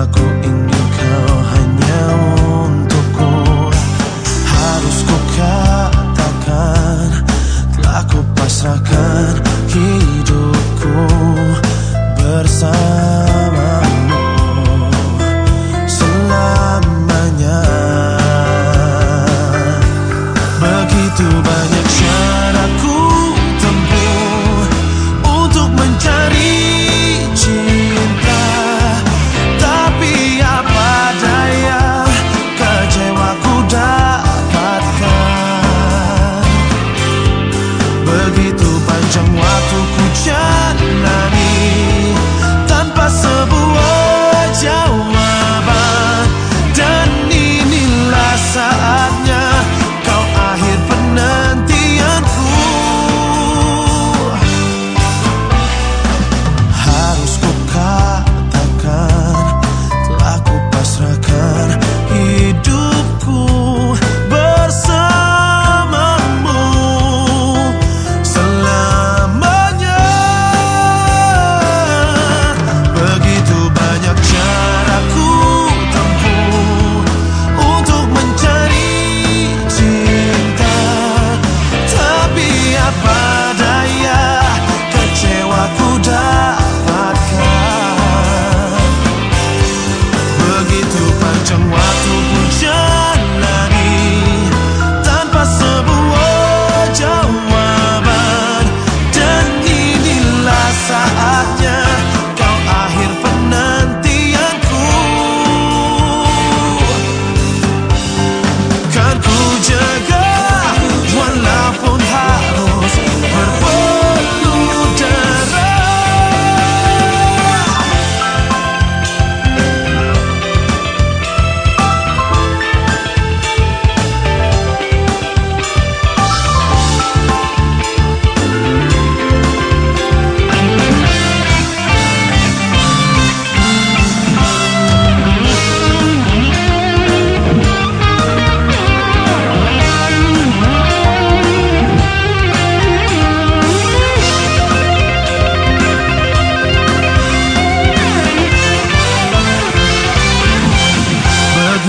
Aku ingin kau hanya untukku. Harus ku katakan Telah ku pasrahkan hidupku bersama.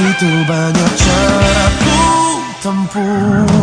Begitu banyak cara ku tempuh